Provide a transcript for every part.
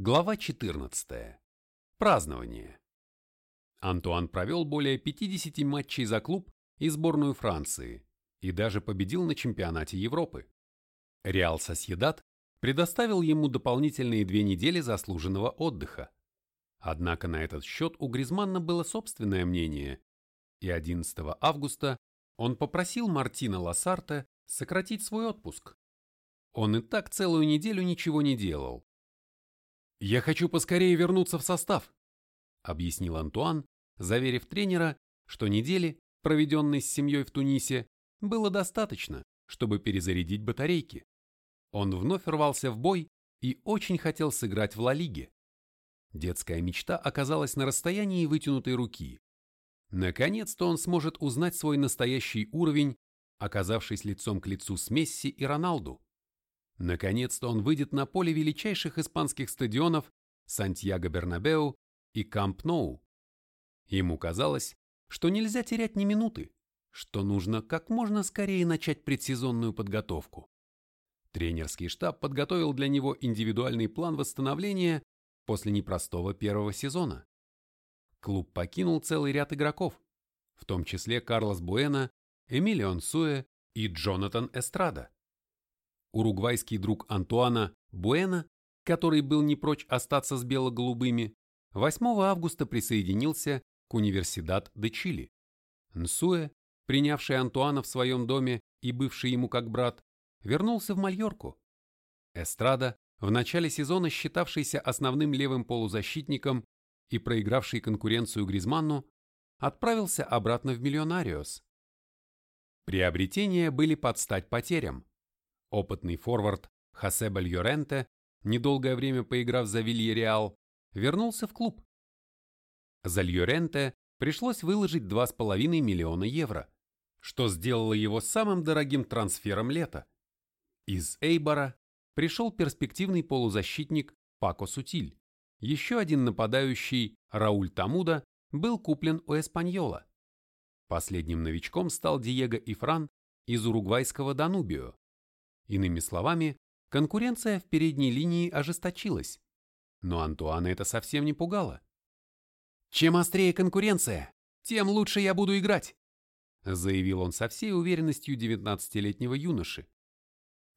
Глава 14. Празднование. Антуан провел более 50 матчей за клуб и сборную Франции и даже победил на чемпионате Европы. Реал Сосьедад предоставил ему дополнительные две недели заслуженного отдыха. Однако на этот счет у Гризманна было собственное мнение, и 11 августа он попросил Мартина Лассарта сократить свой отпуск. Он и так целую неделю ничего не делал. «Я хочу поскорее вернуться в состав», — объяснил Антуан, заверив тренера, что недели, проведенной с семьей в Тунисе, было достаточно, чтобы перезарядить батарейки. Он вновь рвался в бой и очень хотел сыграть в Ла Лиге. Детская мечта оказалась на расстоянии вытянутой руки. Наконец-то он сможет узнать свой настоящий уровень, оказавшись лицом к лицу с Месси и Роналду. Наконец-то он выйдет на поле величайших испанских стадионов Сантьяго-Бернабеу и Камп-Ноу. Ему казалось, что нельзя терять ни минуты, что нужно как можно скорее начать предсезонную подготовку. Тренерский штаб подготовил для него индивидуальный план восстановления после непростого первого сезона. Клуб покинул целый ряд игроков, в том числе Карлос Буэна, Эмилион Суэ и Джонатан Эстрада. Уругвайский друг Антуана, Буэна, который был не прочь остаться с бело-голубыми, 8 августа присоединился к Универсидад де Чили. Нсуэ, принявший Антуана в своем доме и бывший ему как брат, вернулся в Мальорку. Эстрада, в начале сезона считавшийся основным левым полузащитником и проигравший конкуренцию Гризманну, отправился обратно в Миллионариос. Приобретения были под стать потерям. Опытный форвард Хосе Бальоренте, недолгое время поиграв за Вильяреал, вернулся в клуб. За Льоренте пришлось выложить 2,5 миллиона евро, что сделало его самым дорогим трансфером лета. Из Эйбора пришел перспективный полузащитник Пако Сутиль. Еще один нападающий, Рауль Тамуда, был куплен у Эспаньола. Последним новичком стал Диего Ифран из уругвайского Данубио. Иными словами, конкуренция в передней линии ожесточилась. Но Антуана это совсем не пугало. «Чем острее конкуренция, тем лучше я буду играть», заявил он со всей уверенностью 19-летнего юноши.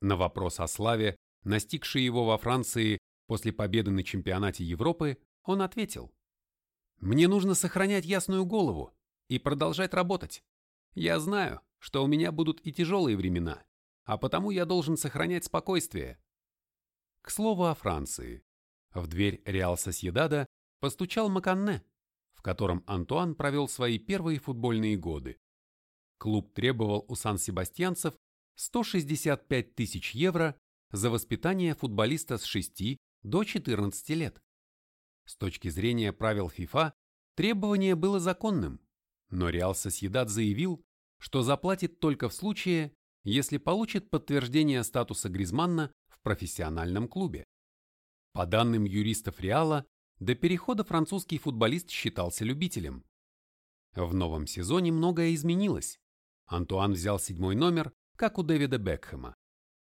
На вопрос о славе, настигшей его во Франции после победы на чемпионате Европы, он ответил. «Мне нужно сохранять ясную голову и продолжать работать. Я знаю, что у меня будут и тяжелые времена, а потому я должен сохранять спокойствие. К слову о Франции. В дверь Реал Сосьедада постучал Маканне, в котором Антуан провел свои первые футбольные годы. Клуб требовал у сан-себастьянцев 165 тысяч евро за воспитание футболиста с 6 до 14 лет. С точки зрения правил ФИФА, требование было законным, но Реал Сосьедад заявил, что заплатит только в случае, если получит подтверждение статуса Гризманна в профессиональном клубе. По данным юристов Реала, до перехода французский футболист считался любителем. В новом сезоне многое изменилось. Антуан взял седьмой номер, как у Дэвида Бекхэма,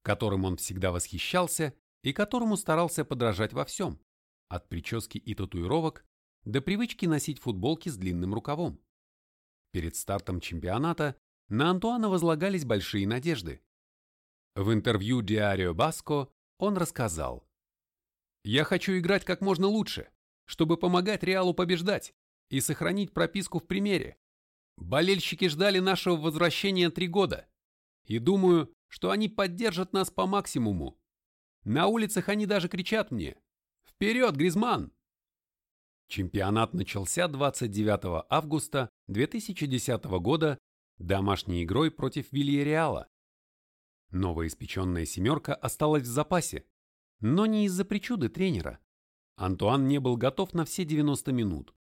которым он всегда восхищался и которому старался подражать во всем, от прически и татуировок до привычки носить футболки с длинным рукавом. Перед стартом чемпионата на Антуана возлагались большие надежды. В интервью Диарио Баско он рассказал. «Я хочу играть как можно лучше, чтобы помогать Реалу побеждать и сохранить прописку в примере. Болельщики ждали нашего возвращения три года, и думаю, что они поддержат нас по максимуму. На улицах они даже кричат мне «Вперед, Гризман!» Чемпионат начался 29 августа 2010 года домашней игрой против Вильяреала. Новоиспеченная семерка осталась в запасе, но не из-за причуды тренера. Антуан не был готов на все 90 минут.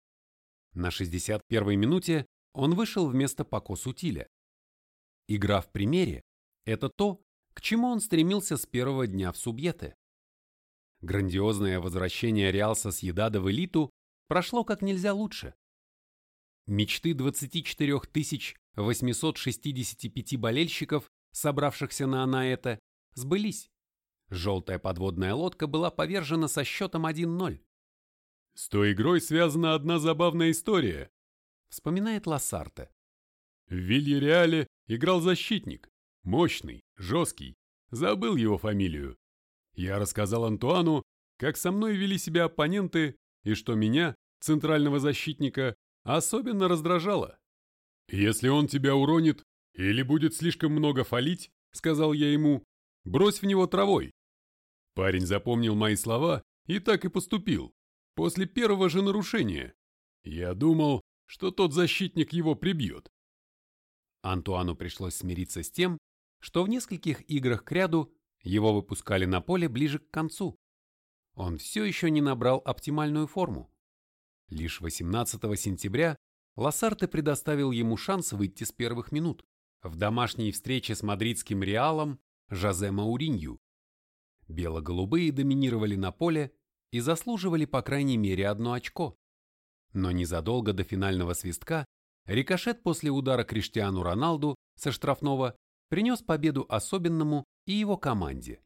На 61-й минуте он вышел вместо Пако Сутиля. Игра в примере – это то, к чему он стремился с первого дня в Субьете. Грандиозное возвращение Реал Сосьедада в элиту прошло как нельзя лучше. Мечты 24 865 болельщиков, собравшихся на Анаэта, сбылись. Желтая подводная лодка была повержена со счетом 1-0. «С той игрой связана одна забавная история», — вспоминает Лассарте. В Вильяреале играл защитник, мощный, жесткий, забыл его фамилию. Я рассказал Антуану, как со мной вели себя оппоненты и что меня, центрального защитника, особенно раздражало. «Если он тебя уронит или будет слишком много фалить, — сказал я ему, — брось в него травой». Парень запомнил мои слова и так и поступил, после первого же нарушения. Я думал, что тот защитник его прибьет. Антуану пришлось смириться с тем, что в нескольких играх кряду его выпускали на поле ближе к концу. Он все еще не набрал оптимальную форму. Лишь 18 сентября Лассарте предоставил ему шанс выйти с первых минут в домашней встрече с мадридским Реалом Жозе Мауринью. Бело-голубые доминировали на поле и заслуживали по крайней мере одно очко. Но незадолго до финального свистка рикошет после удара Криштиану Роналду со штрафного принес победу особенному и его команде.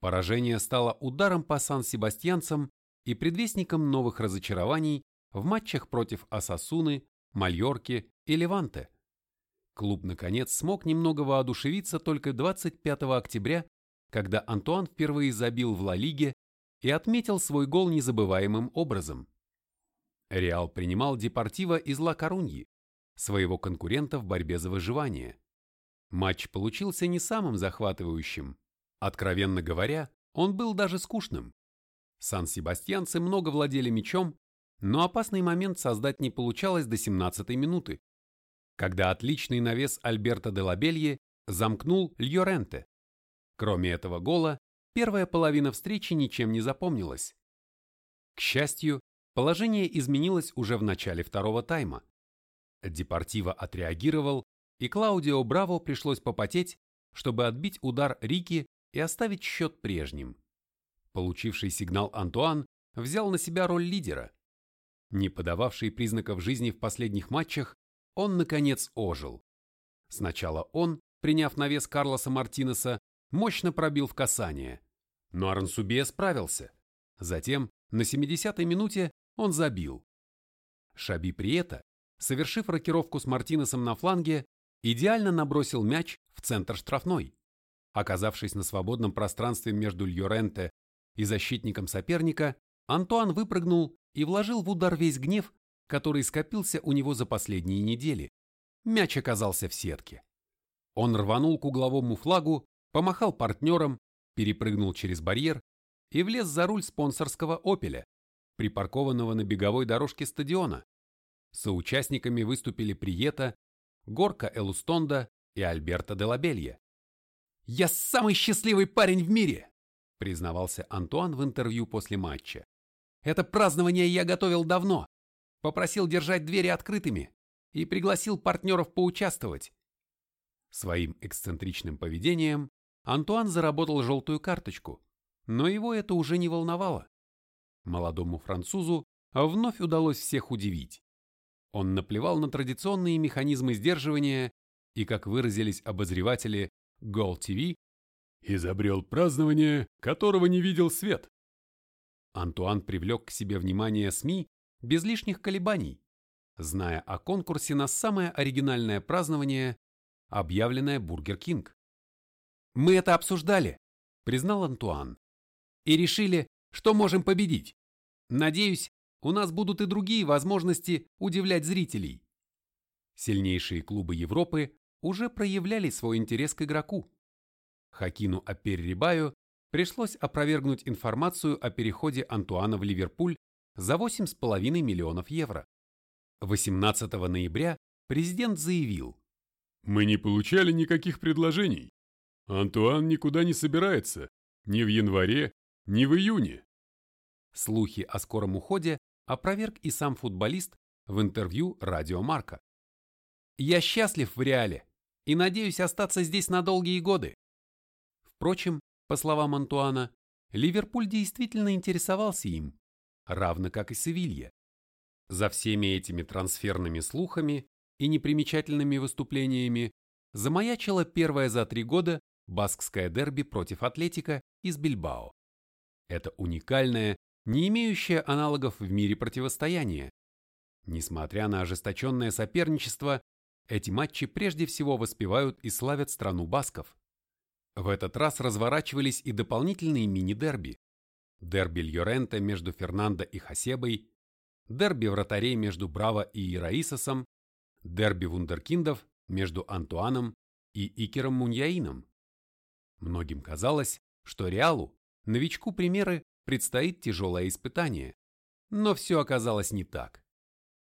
Поражение стало ударом по сан-себастьянцам и предвестником новых разочарований в матчах против Асасуны, Мальорки и Леванте. Клуб, наконец, смог немного воодушевиться только 25 октября, когда Антуан впервые забил в Ла Лиге и отметил свой гол незабываемым образом. Реал принимал Депортиво из Ла Коруньи, своего конкурента в борьбе за выживание. Матч получился не самым захватывающим. Откровенно говоря, он был даже скучным. Сан-Себастьянцы много владели мячом, но опасный момент создать не получалось до 17-й минуты, когда отличный навес Альберто де Лабелье замкнул Льоренте. Кроме этого гола, первая половина встречи ничем не запомнилась. К счастью, положение изменилось уже в начале второго тайма. Депортиво отреагировал, и Клаудио Браво пришлось попотеть, чтобы отбить удар Рики и оставить счет прежним. Получивший сигнал Антуан взял на себя роль лидера. Не подававший признаков жизни в последних матчах, он, наконец, ожил. Сначала он, приняв навес Карлоса Мартинеса, мощно пробил в касание. Но Арансубия справился. Затем, на 70-й минуте, он забил. Шаби Приета, совершив рокировку с Мартинесом на фланге, идеально набросил мяч в центр штрафной. Оказавшись на свободном пространстве между Льоренте и защитником соперника, Антуан выпрыгнул и вложил в удар весь гнев, который скопился у него за последние недели. Мяч оказался в сетке. Он рванул к угловому флагу, помахал партнерам, перепрыгнул через барьер и влез за руль спонсорского «Опеля», припаркованного на беговой дорожке стадиона. Соучастниками выступили Приета, Горка Элустонда и Альберто де Лабелья. «Я самый счастливый парень в мире!» признавался Антуан в интервью после матча. «Это празднование я готовил давно. Попросил держать двери открытыми и пригласил партнеров поучаствовать». Своим эксцентричным поведением Антуан заработал желтую карточку, но его это уже не волновало. Молодому французу вновь удалось всех удивить. Он наплевал на традиционные механизмы сдерживания и, как выразились обозреватели Gol TV, изобрел празднование, которого не видел свет. Антуан привлек к себе внимание СМИ без лишних колебаний, зная о конкурсе на самое оригинальное празднование, объявленное Бургер Кинг. «Мы это обсуждали», — признал Антуан, «и решили, что можем победить. Надеюсь, у нас будут и другие возможности удивлять зрителей. Сильнейшие клубы Европы уже проявляли свой интерес к игроку. Хокину Аперрибаю пришлось опровергнуть информацию о переходе Антуана в Ливерпуль за 8,5 миллионов евро. 18 ноября президент заявил, «Мы не получали никаких предложений. Антуан никуда не собирается, ни в январе, ни в июне». Слухи о скором уходе опроверг и сам футболист в интервью Радио Марка. «Я счастлив в Реале и надеюсь остаться здесь на долгие годы». Впрочем, по словам Антуана, Ливерпуль действительно интересовался им, равно как и Севилья. За всеми этими трансферными слухами и непримечательными выступлениями замаячило первое за три года баскское дерби против Атлетика из Бильбао. Это уникальное, не имеющее аналогов в мире противостояние. Несмотря на ожесточенное соперничество, эти матчи прежде всего воспевают и славят страну басков. В этот раз разворачивались и дополнительные мини-дерби. Дерби Льоренте между Фернандо и Хасебой, дерби вратарей между Браво и Ираисосом, дерби вундеркиндов между Антуаном и Икером Муньяином. Многим казалось, что Реалу, новичку примеры, предстоит тяжелое испытание. Но все оказалось не так.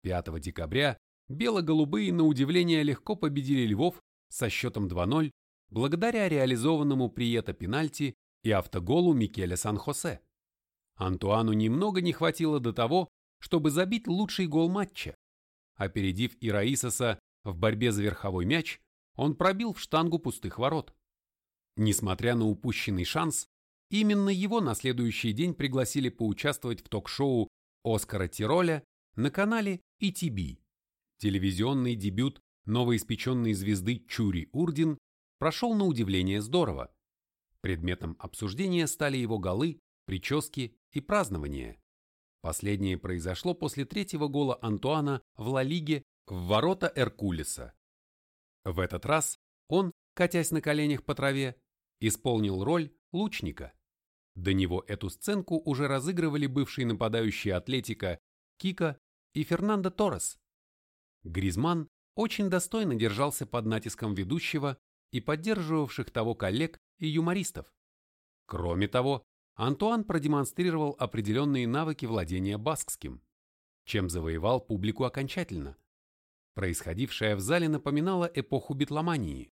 5 декабря бело-голубые на удивление легко победили Львов со счетом 2-0 благодаря реализованному приета пенальти и автоголу Микеля Сан-Хосе. Антуану немного не хватило до того, чтобы забить лучший гол матча. Опередив Ираисоса в борьбе за верховой мяч, он пробил в штангу пустых ворот. Несмотря на упущенный шанс, именно его на следующий день пригласили поучаствовать в ток-шоу Оскара Тироля на канале ETB. Телевизионный дебют новоиспеченной звезды Чури Урдин прошел на удивление здорово. Предметом обсуждения стали его голы, прически и празднования. Последнее произошло после третьего гола Антуана в Ла Лиге в ворота Эркулеса. В этот раз он, катясь на коленях по траве, исполнил роль лучника. До него эту сценку уже разыгрывали бывшие нападающие Атлетика Кика и Фернандо Торрес. Гризман очень достойно держался под натиском ведущего и поддерживавших того коллег и юмористов. Кроме того, Антуан продемонстрировал определенные навыки владения баскским, чем завоевал публику окончательно. Происходившее в зале напоминало эпоху битломании.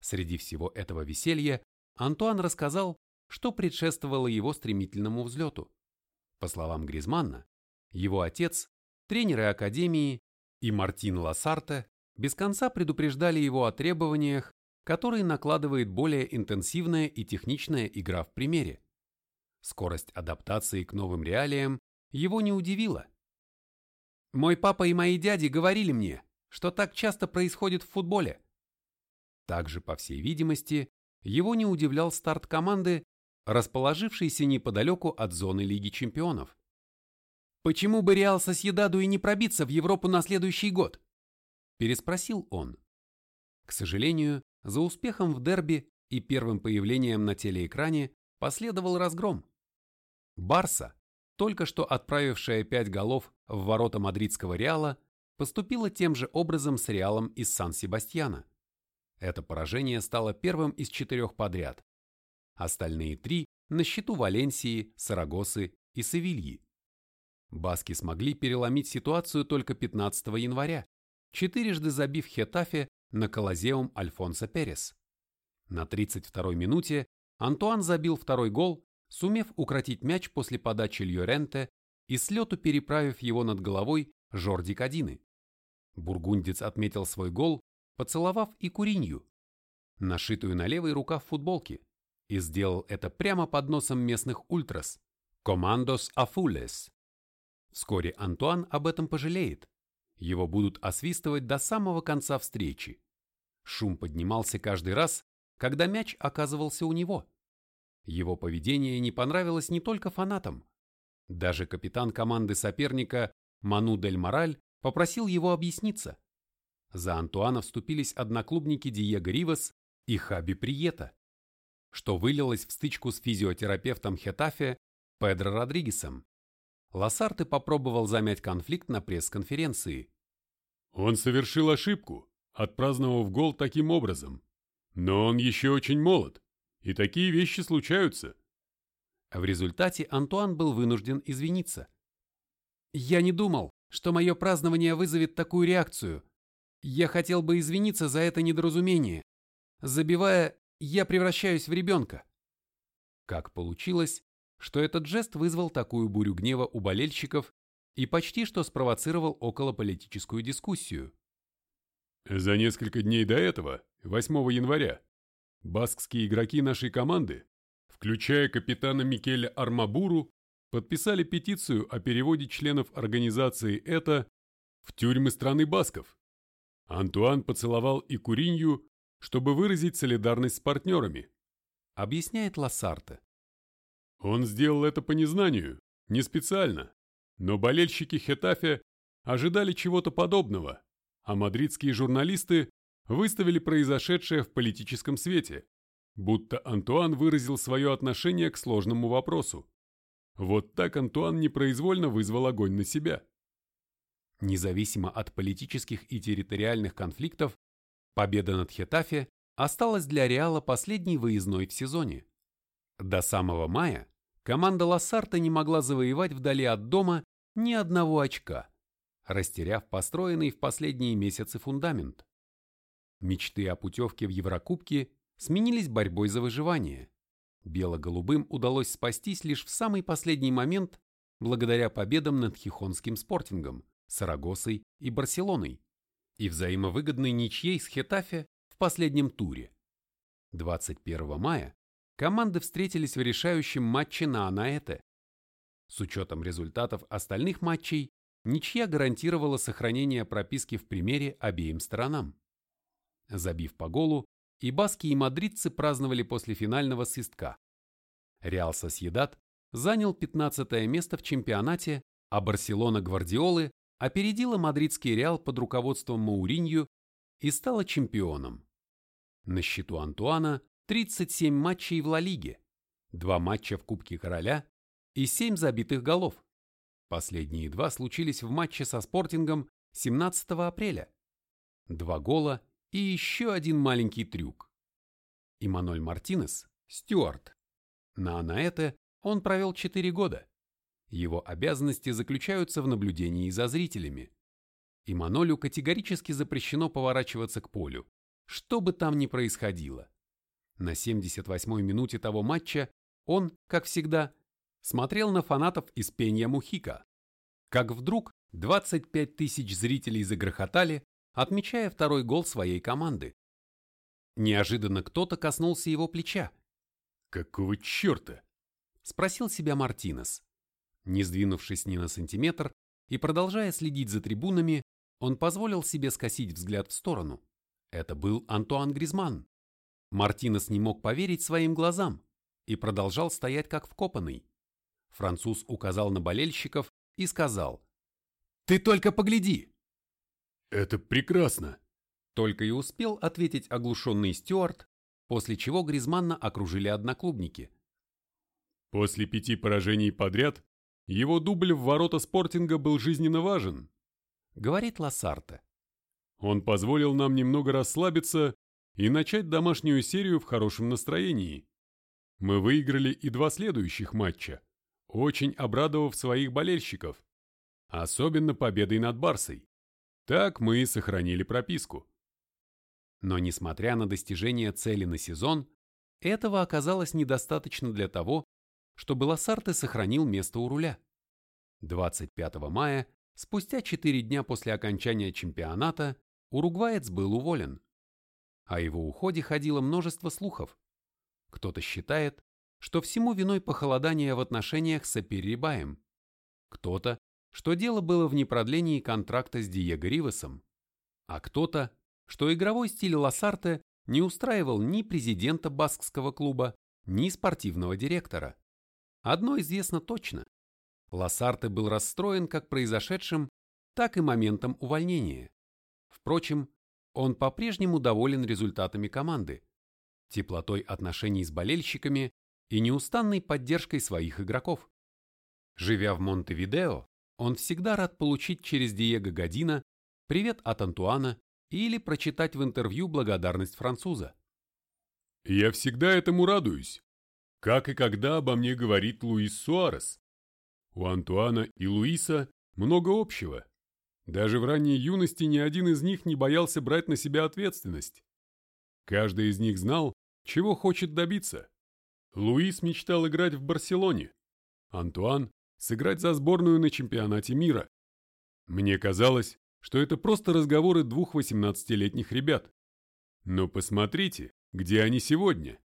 Среди всего этого веселья Антуан рассказал, что предшествовало его стремительному взлету. По словам Гризманна, его отец, тренеры академии и Мартин Лассарте без конца предупреждали его о требованиях, которые накладывает более интенсивная и техничная игра в примере. Скорость адаптации к новым реалиям его не удивила. Мой папа и мои дяди говорили мне, что так часто происходит в футболе. Также, по всей видимости, его не удивлял старт команды, расположившейся неподалеку от зоны Лиги чемпионов. «Почему бы Реал Сосьедаду и не пробиться в Европу на следующий год?» – переспросил он. К сожалению, за успехом в дерби и первым появлением на телеэкране последовал разгром. Барса, только что отправившая пять голов в ворота мадридского Реала, поступила тем же образом с Реалом из Сан-Себастьяна. Это поражение стало первым из четырех подряд. Остальные три на счету Валенсии, Сарагосы и Севильи. Баски смогли переломить ситуацию только 15 января, четырежды забив Хетафе на Колозеум Альфонсо Перес. На 32-й минуте Антуан забил второй гол, сумев укротить мяч после подачи Льоренте и с лету переправив его над головой Жорди Кадины. Бургундец отметил свой гол, поцеловав и Куринью, нашитую на левый рукав футболки, и сделал это прямо под носом местных ультрас «Командос Афулес». Вскоре Антуан об этом пожалеет, его будут освистывать до самого конца встречи. Шум поднимался каждый раз, когда мяч оказывался у него. Его поведение не понравилось не только фанатам. Даже капитан команды соперника Ману Дель Мораль попросил его объясниться. За Антуана вступились одноклубники Диего Ривас и Хаби Приета, что вылилось в стычку с физиотерапевтом Хетафе Педро Родригесом. Лассарте попробовал замять конфликт на пресс-конференции. Он совершил ошибку, отпраздновав гол таким образом. Но он еще очень молод, и такие вещи случаются. В результате Антуан был вынужден извиниться. «Я не думал, что мое празднование вызовет такую реакцию. Я хотел бы извиниться за это недоразумение. Забивая, я превращаюсь в ребенка». Как получилось, что этот жест вызвал такую бурю гнева у болельщиков и почти что спровоцировал околополитическую дискуссию. За несколько дней до этого, 8 января, баскские игроки нашей команды, включая капитана Микеля Армабуру, подписали петицию о переводе членов организации «Это» в тюрьмы страны басков. Антуан поцеловал и Куринью, чтобы выразить солидарность с партнерами. Объясняет Лассарте. Он сделал это по незнанию, не специально. Но болельщики Хетафе ожидали чего-то подобного, а мадридские журналисты выставили произошедшее в политическом свете, будто Антуан выразил свое отношение к сложному вопросу. Вот так Антуан непроизвольно вызвал огонь на себя. Независимо от политических и территориальных конфликтов, победа над Хетафе осталась для Реала последней выездной в сезоне. До самого мая команда Лассарта не могла завоевать вдали от дома ни одного очка, растеряв построенный в последние месяцы фундамент. Мечты о путевке в Еврокубки сменились борьбой за выживание. Бело-голубым удалось спастись лишь в самый последний момент благодаря победам над Хихонским спортингом, Сарагосой и Барселоной и взаимовыгодной ничьей с Хетафе в последнем туре. 21 мая команды встретились в решающем матче на Анаэте. С учетом результатов остальных матчей, ничья гарантировала сохранение прописки в примере обеим сторонам. Забив по голу, и баски и мадридцы праздновали после финального свистка. Реал Сосьедат занял 15 место в чемпионате, а Барселона Гвардиолы опередила мадридский Реал под руководством Мауринью и стала чемпионом. На счету Антуана 37 матчей в Ла Лиге, 2 матча в Кубке Короля и 7 забитых голов. Последние два случились в матче со Спортингом 17 апреля. Два гола и еще один маленький трюк. Иманоль Мартинес, Стюарт. На Анаэте он провел 4 года. Его обязанности заключаются в наблюдении за зрителями. Иманолю категорически запрещено поворачиваться к полю, что бы там ни происходило. На 78-й минуте того матча он, как всегда, смотрел на фанатов из Пенья Мухика. Как вдруг 25 тысяч зрителей загрохотали, отмечая второй гол своей команды. Неожиданно кто-то коснулся его плеча. «Какого черта?» – спросил себя Мартинес. Не сдвинувшись ни на сантиметр и продолжая следить за трибунами, он позволил себе скосить взгляд в сторону. Это был Антуан Гризман. Мартинес не мог поверить своим глазам и продолжал стоять как вкопанный. Француз указал на болельщиков и сказал «Ты только погляди!» «Это прекрасно!» Только и успел ответить оглушенный Стюарт, после чего Гризманна окружили одноклубники. После пяти поражений подряд его дубль в ворота спортинга был жизненно важен, говорит Лассарте. Он позволил нам немного расслабиться и начать домашнюю серию в хорошем настроении. Мы выиграли и два следующих матча, очень обрадовав своих болельщиков, особенно победой над Барсой. Так мы и сохранили прописку. Но несмотря на достижение цели на сезон, этого оказалось недостаточно для того, чтобы Лассарте сохранил место у руля. 25 мая, спустя 4 дня после окончания чемпионата, уругваец был уволен. О его уходе ходило множество слухов. Кто-то считает, что всему виной похолодание в отношениях с Аперрибаем. Кто-то, что дело было в непродлении контракта с Диего Ривесом, а кто-то, что игровой стиль Лассарте не устраивал ни президента баскского клуба, ни спортивного директора. Одно известно точно. Лассарте был расстроен как произошедшим, так и моментом увольнения. Впрочем, он по-прежнему доволен результатами команды, теплотой отношений с болельщиками и неустанной поддержкой своих игроков. Живя в Монтевидео, он всегда рад получить через Диего Година привет от Антуана или прочитать в интервью благодарность француза. «Я всегда этому радуюсь. Как и когда обо мне говорит Луис Суарес. У Антуана и Луиса много общего. Даже в ранней юности ни один из них не боялся брать на себя ответственность. Каждый из них знал, чего хочет добиться. Луис мечтал играть в Барселоне. Антуан сыграть за сборную на чемпионате мира. Мне казалось, что это просто разговоры двух 18-летних ребят. Но посмотрите, где они сегодня.